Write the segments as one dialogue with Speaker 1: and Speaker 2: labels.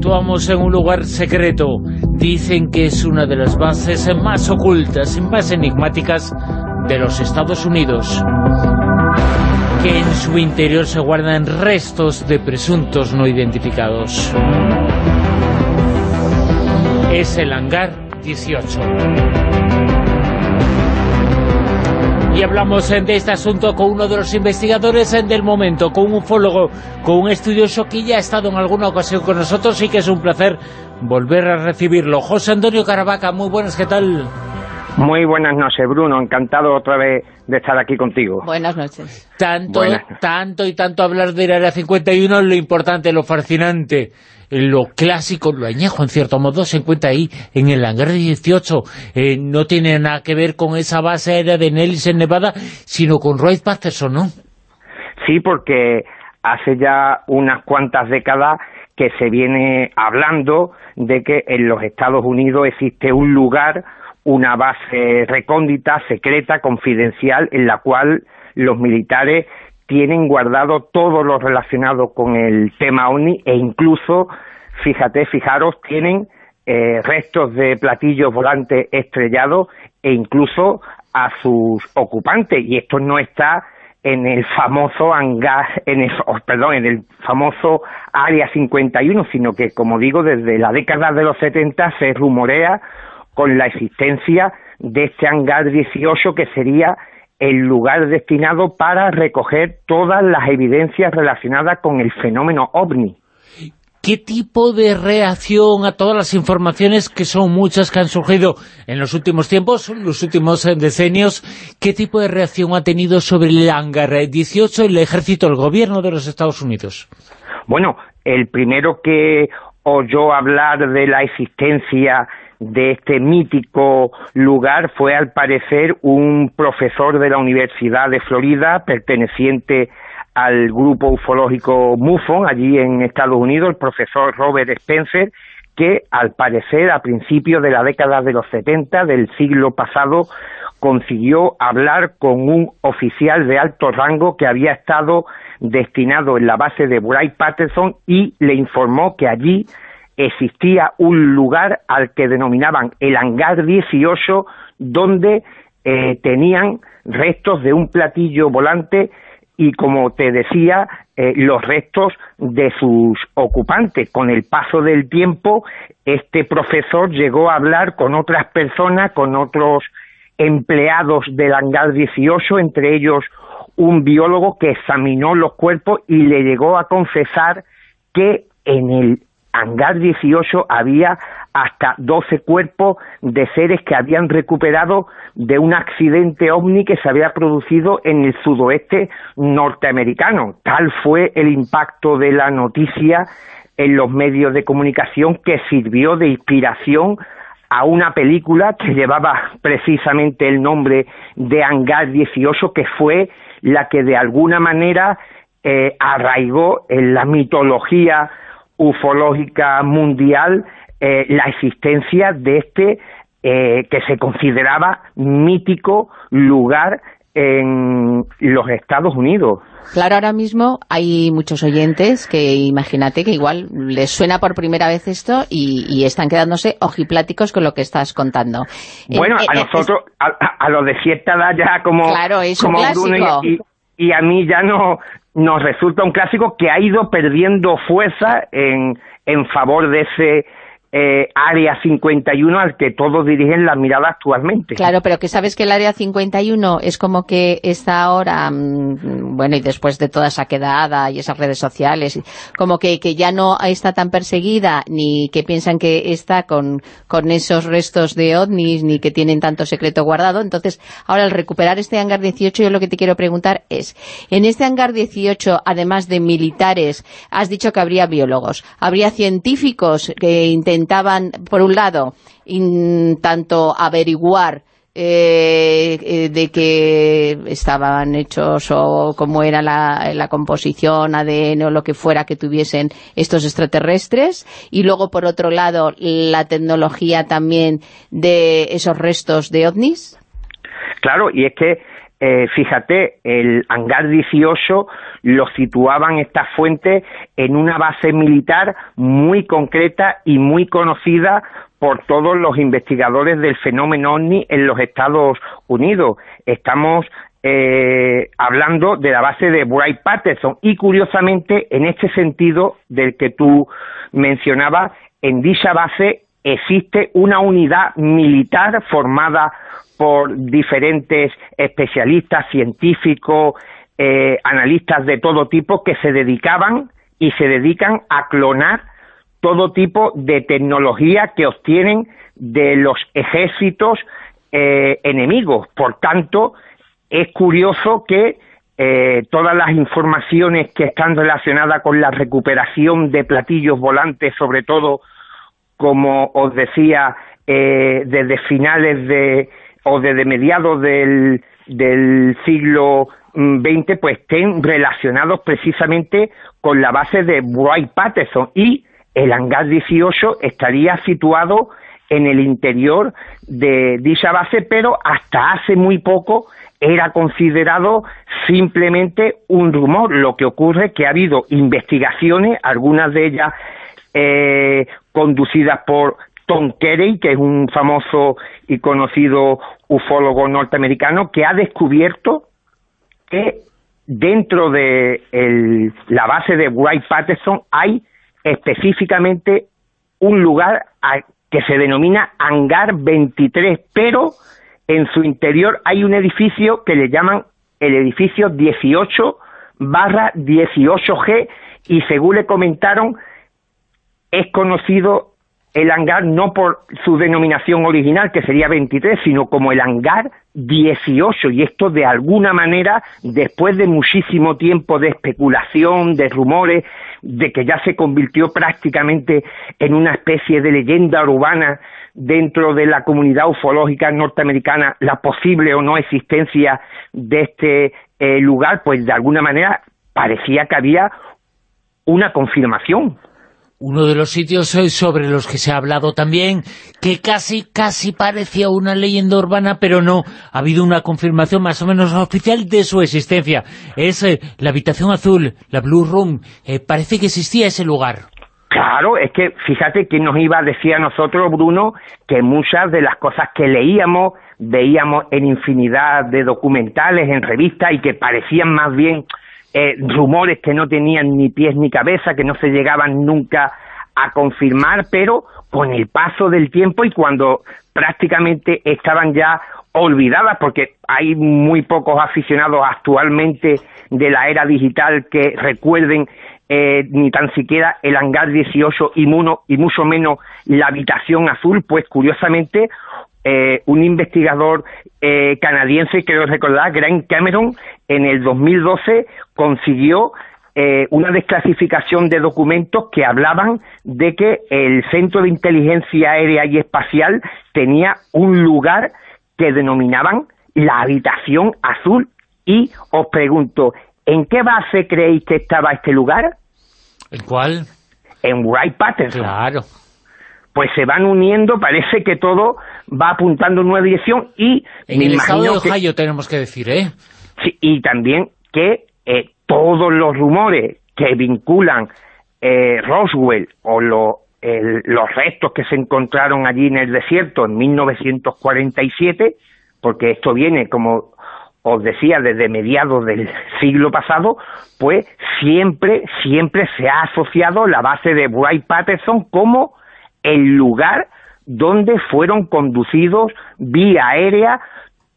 Speaker 1: situamos en un lugar secreto. Dicen que es una de las bases más ocultas y más enigmáticas de los Estados Unidos. Que en su interior se guardan restos de presuntos no identificados. Es el hangar 18. Y hablamos de este asunto con uno de los investigadores del momento, con un ufólogo, con un estudioso que ya ha estado en alguna ocasión con nosotros y que es un placer volver a recibirlo. José Antonio Caravaca, muy buenas, ¿qué tal?
Speaker 2: Muy buenas noches, Bruno. Encantado otra vez de estar aquí contigo.
Speaker 3: Buenas noches.
Speaker 1: Tanto, tanto y tanto hablar del Área 51, lo importante, lo fascinante, lo clásico, lo añejo en cierto modo, se encuentra ahí en el hangar 18. Eh, no tiene nada que ver con esa base aérea de Nellis en Nevada, sino con Wright Patterson, ¿no?
Speaker 2: Sí, porque hace ya unas cuantas décadas que se viene hablando de que en los Estados Unidos existe un lugar, una base recóndita, secreta, confidencial, en la cual los militares tienen guardado todo lo relacionado con el tema OVNI e incluso, fíjate, fijaros, tienen eh, restos de platillos volantes estrellados e incluso a sus ocupantes. Y esto no está en el famoso hangar, en el, oh, perdón, en el famoso Área 51, sino que, como digo, desde la década de los 70 se rumorea con la existencia de este hangar 18 que sería el lugar destinado para recoger todas las evidencias relacionadas con el fenómeno OVNI.
Speaker 1: ¿Qué tipo de reacción a todas las informaciones, que son muchas que han surgido en los últimos tiempos, los últimos eh, decenios, qué tipo de reacción ha tenido sobre el hangar 18 el ejército, el gobierno de los Estados Unidos?
Speaker 2: Bueno, el primero que oyó hablar de la existencia de este mítico lugar fue al parecer un profesor de la Universidad de Florida perteneciente al grupo ufológico MUFON allí en Estados Unidos, el profesor Robert Spencer, que al parecer a principios de la década de los 70 del siglo pasado consiguió hablar con un oficial de alto rango que había estado destinado en la base de Wright Patterson y le informó que allí existía un lugar al que denominaban el hangar 18, donde eh, tenían restos de un platillo volante y, como te decía, eh, los restos de sus ocupantes. Con el paso del tiempo, este profesor llegó a hablar con otras personas, con otros empleados del hangar 18, entre ellos un biólogo que examinó los cuerpos y le llegó a confesar que en el hangar 18 había hasta 12 cuerpos de seres que habían recuperado de un accidente ovni que se había producido en el sudoeste norteamericano. Tal fue el impacto de la noticia en los medios de comunicación que sirvió de inspiración a una película que llevaba precisamente el nombre de Hangar 18, que fue la que de alguna manera eh, arraigó en la mitología ufológica mundial eh, la existencia de este eh, que se consideraba mítico lugar en los Estados Unidos.
Speaker 3: Claro, ahora mismo hay muchos oyentes que imagínate que igual les suena por primera vez esto y, están quedándose ojipláticos con lo que estás contando.
Speaker 2: Bueno, a nosotros, a, los de cierta edad ya como,
Speaker 3: claro, es un clásico.
Speaker 2: y, a mí ya no, nos resulta un clásico que ha ido perdiendo fuerza en, en favor de ese eh, Área 51 al que todos dirigen la mirada actualmente.
Speaker 3: Claro, pero que sabes que el Área 51 es como que está ahora, mm, bueno, y después de toda esa quedada y esas redes sociales, como que, que ya no está tan perseguida, ni que piensan que está con, con esos restos de ovnis, ni que tienen tanto secreto guardado. Entonces, ahora al recuperar este hangar 18, yo lo que te quiero preguntar es, en este hangar 18, además de militares, has dicho que habría biólogos, habría científicos que intentan intentaban, por un lado, tanto averiguar eh, eh, de qué estaban hechos o cómo era la, la, composición, ADN o lo que fuera que tuviesen estos extraterrestres y luego por otro lado la tecnología también de esos restos de ovnis?
Speaker 2: Claro, y es que eh, fíjate, el hangar 18 lo situaban estas fuentes en una base militar muy concreta y muy conocida por todos los investigadores del fenómeno OVNI en los Estados Unidos. Estamos eh, hablando de la base de Wright Patterson y curiosamente en este sentido del que tú mencionabas, en dicha base existe una unidad militar formada por diferentes especialistas, científicos, eh, analistas de todo tipo que se dedicaban y se dedican a clonar todo tipo de tecnología que obtienen de los ejércitos eh, enemigos. Por tanto, es curioso que eh, todas las informaciones que están relacionadas con la recuperación de platillos volantes, sobre todo, como os decía, desde finales de o desde mediados del, siglo XX pues estén relacionados precisamente con la base de Wright Patterson y el hangar 18 estaría situado en el interior de dicha base, pero hasta hace muy poco era considerado simplemente un rumor. Lo que ocurre es que ha habido investigaciones, algunas de ellas eh, conducidas por Tom Carey, que es un famoso y conocido ufólogo norteamericano, que ha descubierto que dentro de la base de Wright Patterson hay específicamente un lugar que se denomina Hangar 23, pero en su interior hay un edificio que le llaman el edificio 18 barra 18G y según le comentaron es conocido el hangar no por su denominación original, que sería 23, sino como el hangar 18. Y esto de alguna manera, después de muchísimo tiempo de especulación, de rumores, de que ya se convirtió prácticamente en una especie de leyenda urbana dentro de la comunidad ufológica norteamericana, la posible o no existencia de este eh, lugar, pues de alguna manera parecía que había una confirmación
Speaker 1: uno de los sitios sobre los que se ha hablado también, que casi, casi parecía una leyenda urbana, pero no, ha habido una confirmación más o menos oficial de su existencia. Es eh, la habitación azul, la Blue Room, eh, parece que existía ese lugar.
Speaker 2: Claro, es que fíjate que nos iba a decir a nosotros, Bruno, que muchas de las cosas que leíamos, veíamos en infinidad de documentales, en revistas, y que parecían más bien eh, rumores que no tenían ni pies ni cabeza, que no se llegaban nunca a confirmar, pero con el paso del tiempo y cuando prácticamente estaban ya olvidadas, porque hay muy pocos aficionados actualmente de la era digital que recuerden eh, ni tan siquiera el hangar 18 y, y mucho menos la habitación azul, pues curiosamente eh, un investigador eh, canadiense, creo recordar, Grant Cameron, en el 2012 consiguió eh, una desclasificación de documentos que hablaban de que el Centro de Inteligencia Aérea y Espacial tenía un lugar que denominaban la habitación azul. Y os pregunto, ¿en qué base creéis que estaba este lugar?
Speaker 1: ¿En cuál?
Speaker 2: En Wright Patterson.
Speaker 1: Claro.
Speaker 2: Pues se van uniendo, parece que todo va apuntando en una dirección y...
Speaker 1: En el estado de Ohio tenemos que decir, ¿eh?
Speaker 2: Sí, y también que eh, todos los rumores que vinculan eh, Roswell o los restos que se encontraron allí en el desierto en 1947, porque esto viene, como os decía, desde mediados del siglo pasado, pues siempre, siempre se ha asociado la base de Wright Patterson como el lugar donde fueron conducidos vía aérea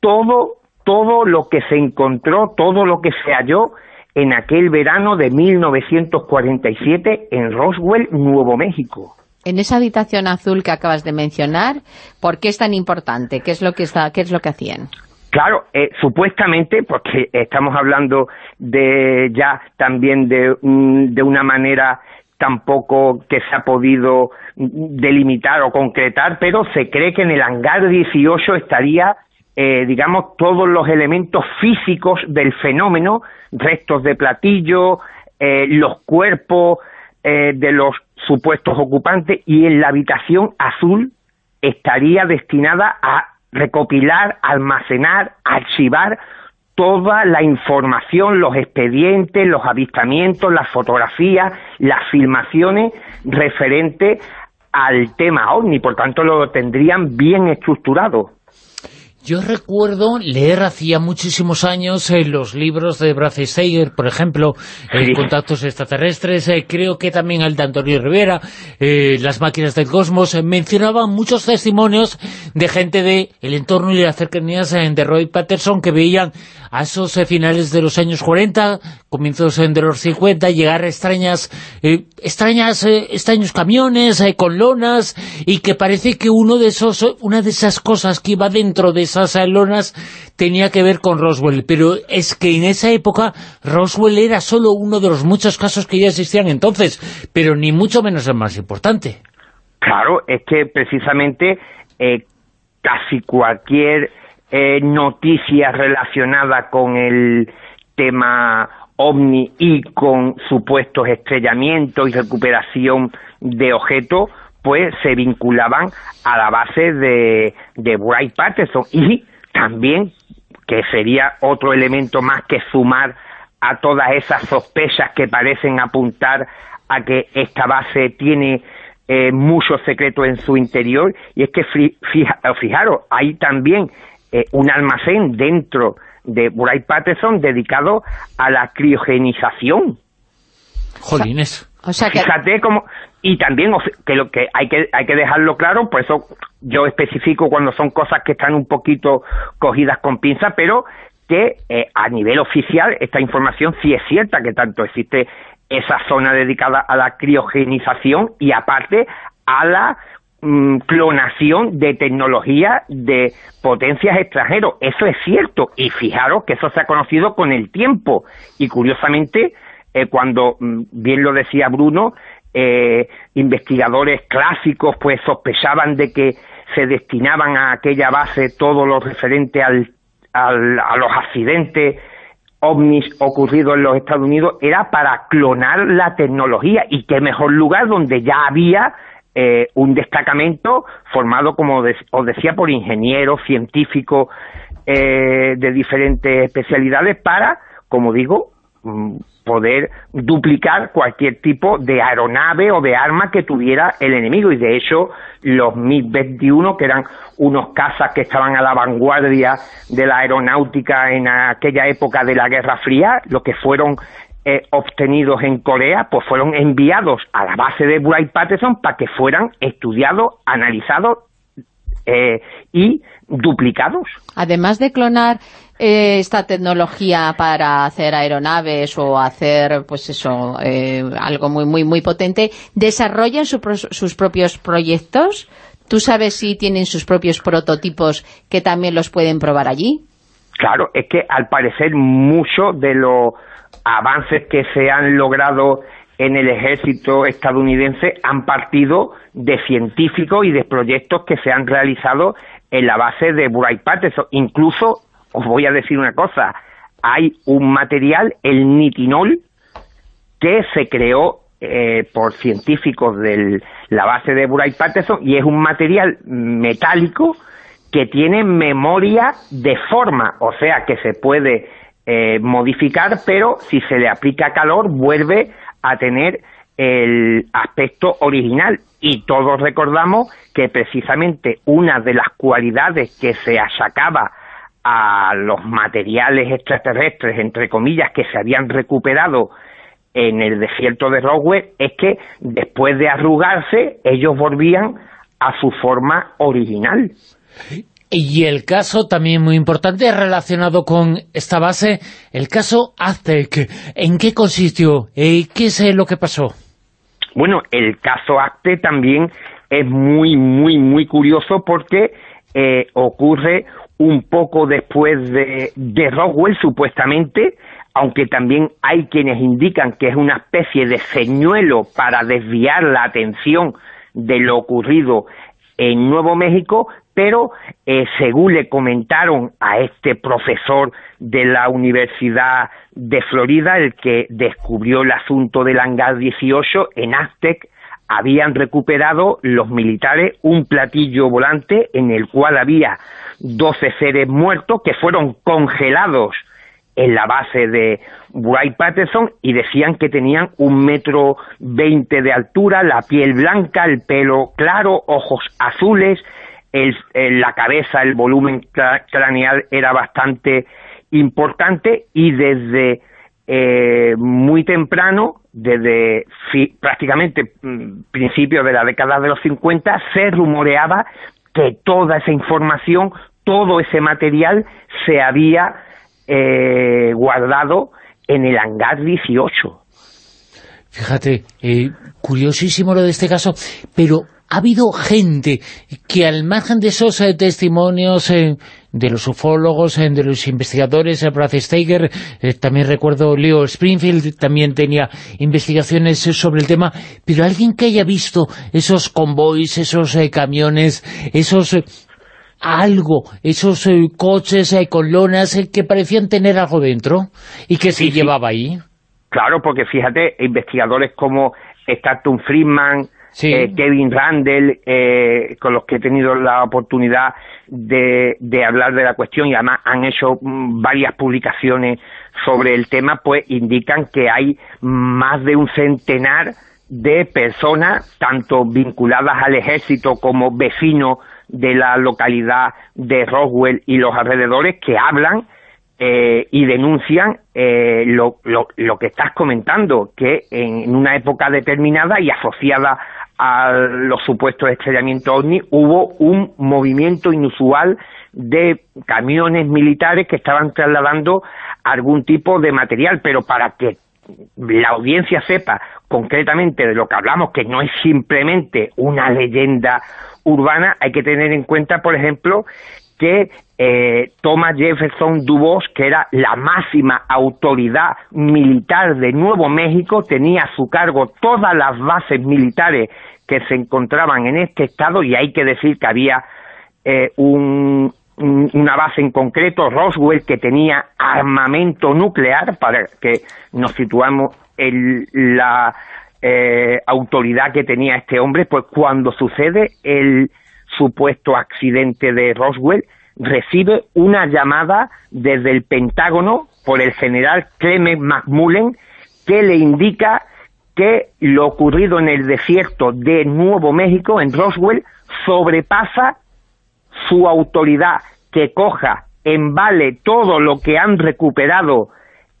Speaker 2: todo, todo lo que se encontró, todo lo que se halló en aquel verano de 1947 en Roswell, Nuevo México.
Speaker 3: En esa habitación azul que acabas de mencionar, ¿por qué es tan importante? ¿Qué es lo que, está, qué es lo que hacían?
Speaker 2: Claro, eh, supuestamente, porque estamos hablando de ya también de, de una manera tampoco que se ha podido delimitar o concretar, pero se cree que en el hangar 18 estaría, eh, digamos, todos los elementos físicos del fenómeno, restos de platillo, eh, los cuerpos eh, de los supuestos ocupantes, y en la habitación azul estaría destinada a recopilar, almacenar, archivar toda la información, los expedientes, los avistamientos, las fotografías, las filmaciones referentes al tema OVNI, por tanto lo tendrían bien estructurado.
Speaker 1: Yo recuerdo leer hacía muchísimos años eh, los libros de Brace Steiger, por ejemplo, en Contactos Extraterrestres, eh, creo que también el de Antonio Rivera, eh, Las Máquinas del Cosmos, mencionaban muchos testimonios de gente de el entorno y de las cercanías de Roy Patterson que veían a esos finales de los años 40, comienzos de los 50, llegar a extrañas, extrañas extraños camiones con lonas y que parece que uno de esos, una de esas cosas que iba dentro de esas lonas tenía que ver con Roswell, pero es que en esa época Roswell era solo uno de los muchos casos que ya existían entonces, pero ni mucho menos el más importante.
Speaker 2: Claro, es que precisamente eh, casi cualquier eh, noticia relacionada con el tema OVNI y con supuestos estrellamientos y recuperación de objetos, pues se vinculaban a la base de, de Bright Patterson. Y también, que sería otro elemento más que sumar a todas esas sospechas que parecen apuntar a que esta base tiene eh, mucho secreto en su interior, y es que fijaros, hay también eh, un almacén dentro de Bright Patterson dedicado a la criogenización.
Speaker 1: Jolines.
Speaker 2: O sea que... Fíjate cómo, y también que lo que hay que hay que dejarlo claro por eso yo especifico cuando son cosas que están un poquito cogidas con pinza pero que eh, a nivel oficial esta información sí es cierta que tanto existe esa zona dedicada a la criogenización y aparte a la mm, clonación de tecnología de potencias extranjeros. Eso es cierto. Y fijaros que eso se ha conocido con el tiempo. Y curiosamente eh, cuando mm, bien lo decía Bruno eh, investigadores clásicos pues sospechaban de que se destinaban a aquella base todo lo referente al, a los accidentes ovnis ocurridos en los Estados Unidos era para clonar la tecnología. Y qué mejor lugar donde ya había eh, un destacamento formado, como os decía, por ingenieros, científicos eh, de diferentes especialidades para, como digo, mm, poder duplicar cualquier tipo de aeronave o de arma que tuviera el enemigo. Y de hecho los MiG-21 que eran unos cazas que estaban a la vanguardia de la aeronáutica en aquella época de la Guerra Fría lo que fueron eh, obtenidos en Corea pues fueron enviados a la base de Wright Patterson para que fueran estudiados, analizados eh, y duplicados.
Speaker 3: Además de clonar eh, esta tecnología para hacer aeronaves o hacer, pues eso, algo muy, muy, muy potente, ¿desarrollan sus propios proyectos? ¿Tú sabes si tienen sus propios prototipos que también los pueden probar allí?
Speaker 2: Claro, es que al parecer muchos de los avances que se han logrado en el ejército estadounidense han partido de científicos y de proyectos que se han realizado en la base de Bright Patterson. Incluso os voy a decir una cosa, hay un material, el nitinol, que se creó eh, por científicos de la base de Bright Patterson y es un material metálico que tiene memoria de forma, o sea que se puede eh, modificar, pero si se le aplica calor vuelve a tener el aspecto original y todos recordamos que precisamente una de las cualidades que se achacaba a los materiales extraterrestres, entre comillas, que se habían recuperado en el desierto de Roswell, es que después de arrugarse, ellos volvían a su forma original.
Speaker 1: Y el caso también muy importante relacionado con esta base, el caso Aztec. ¿En qué consistió? ¿Qué es lo que pasó?
Speaker 2: Bueno, el caso Aztec también es muy, muy, muy curioso porque eh, ocurre un poco después de, de Roswell, supuestamente, aunque también hay quienes indican que es una especie de señuelo para desviar la atención de lo ocurrido en Nuevo México, pero eh, según le comentaron a este profesor de la Universidad de Florida, el que descubrió el asunto del hangar 18 en Aztec, habían recuperado los militares un platillo volante en el cual había 12 seres muertos que fueron congelados en la base de Wright Patterson y decían que tenían un metro veinte de altura, la piel blanca, el pelo claro, ojos azules, el, la cabeza, el volumen craneal era bastante importante y desde eh, muy temprano, desde prácticamente mm, principios de la década de los 50, se rumoreaba que toda esa información, todo ese material se había eh, guardado en el hangar 18.
Speaker 1: Fíjate, eh, curiosísimo lo de este caso, pero ha habido gente que al margen de esos eh, testimonios eh, de los ufólogos, eh, de los investigadores, Brad Steiger, también recuerdo Leo Springfield, también tenía investigaciones sobre el tema, pero alguien que haya visto esos convoys, esos camiones, esos algo, esos coches con lonas que parecían tener algo dentro y que se llevaba ahí.
Speaker 2: Claro, porque fíjate, investigadores como Stanton Friedman, eh, Kevin Randall, eh, con los que he tenido la oportunidad de, hablar de la cuestión y además han hecho mm, varias publicaciones sobre el tema, pues indican que hay más de un centenar de personas, tanto vinculadas al ejército como vecinos de la localidad de Roswell y los alrededores, que hablan eh, y denuncian eh, lo, lo, que estás comentando, que en una época determinada y asociada a los supuestos estrellamientos ovni, hubo un movimiento inusual de camiones militares que estaban trasladando algún tipo de material, pero para que la audiencia sepa concretamente de lo que hablamos, que no es simplemente una leyenda urbana, hay que tener en cuenta, por ejemplo, que eh, Thomas Jefferson Dubois, que era la máxima autoridad militar de Nuevo México, tenía a su cargo todas las bases militares que se encontraban en este estado y hay que decir que había eh, una base en concreto, Roswell, que tenía armamento nuclear, para que nos situamos en la eh, autoridad que tenía este hombre, pues cuando sucede el supuesto accidente de Roswell, recibe una llamada desde el Pentágono por el general Clement McMullen que le indica que lo ocurrido en el desierto de Nuevo México, en Roswell, sobrepasa su autoridad, que coja en vale todo lo que han recuperado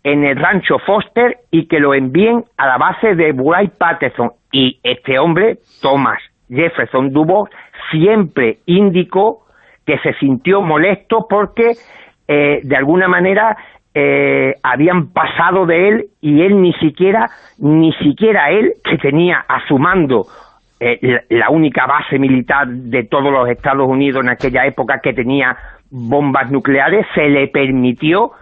Speaker 2: en el rancho Foster y que lo envíen a la base de Wright Patterson. Y este hombre, Thomas Jefferson Dubois, siempre indicó que se sintió molesto porque eh, de alguna manera eh, habían pasado de él y él ni siquiera, ni siquiera él, que tenía a su mando eh, la, única base militar de todos los Estados Unidos en aquella época que tenía bombas nucleares, se le permitió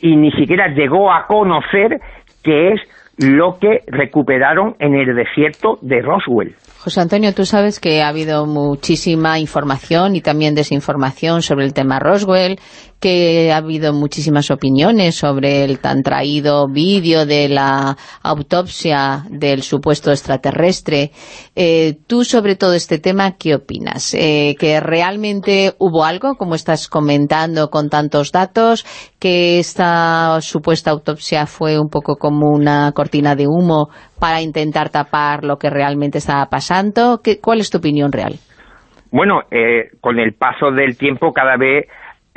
Speaker 2: y ni siquiera llegó a conocer qué es lo que recuperaron en el desierto de Roswell.
Speaker 3: José Antonio, tú sabes que ha habido muchísima información y también desinformación sobre el tema Roswell, que ha habido muchísimas opiniones sobre el tan traído vídeo de la autopsia del supuesto extraterrestre. Eh, tú sobre todo este tema, ¿qué opinas? Eh, ¿Que realmente hubo algo, como estás comentando con tantos datos, que esta supuesta autopsia fue un poco como una cortina de humo para intentar tapar lo que realmente estaba pasando? ¿Qué, ¿Cuál es tu opinión real?
Speaker 2: Bueno, eh, con el paso del tiempo cada vez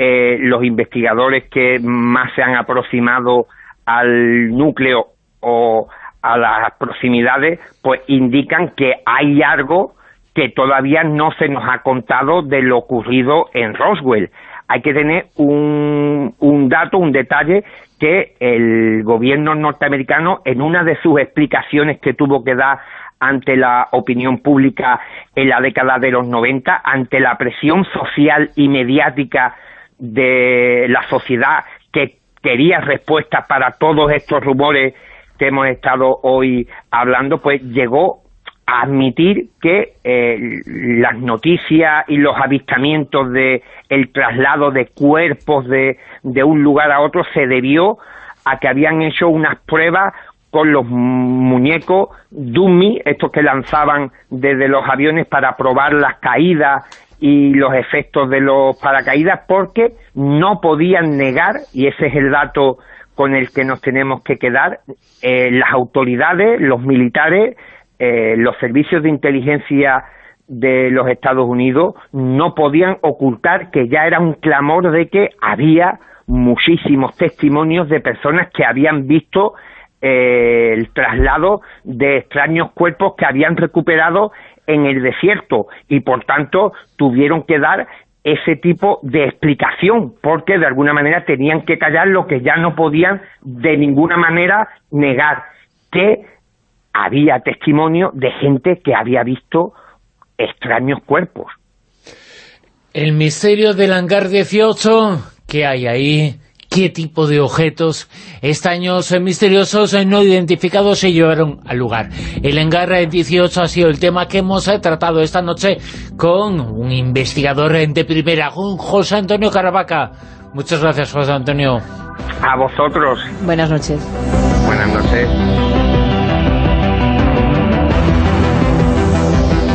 Speaker 2: eh, los investigadores que más se han aproximado al núcleo o a las proximidades, pues indican que hay algo que todavía no se nos ha contado de lo ocurrido en Roswell. Hay que tener un, un dato, un detalle que el gobierno norteamericano, en una de sus explicaciones que tuvo que dar ante la opinión pública en la década de los 90, ante la presión social y mediática de la sociedad que quería respuestas para todos estos rumores que hemos estado hoy hablando, pues llegó a admitir que eh, las noticias y los avistamientos de el traslado de cuerpos de, de un lugar a otro se debió a que habían hecho unas pruebas con los muñecos dummy, estos que lanzaban desde los aviones para probar las caídas y los efectos de los paracaídas, porque no podían negar, y ese es el dato con el que nos tenemos que quedar. Eh, las autoridades, los militares, eh, los servicios de inteligencia de los Estados Unidos no podían ocultar que ya era un clamor de que había muchísimos testimonios de personas que habían visto eh, el traslado de extraños cuerpos que habían recuperado en el desierto y por tanto tuvieron que dar ese tipo de explicación porque de alguna manera tenían que callar lo que ya no podían de ninguna manera negar que había testimonio de gente que había visto extraños cuerpos.
Speaker 1: El misterio del hangar 18, ¿qué hay ahí? ¿Qué tipo de objetos extraños misteriosos no identificados se llevaron al lugar? El hangar 18 ha sido el tema que hemos tratado esta noche con un investigador de primera, José Antonio Caravaca. Muchas gracias, José Antonio.
Speaker 2: A vosotros.
Speaker 3: Buenas noches.
Speaker 2: Buenas noches.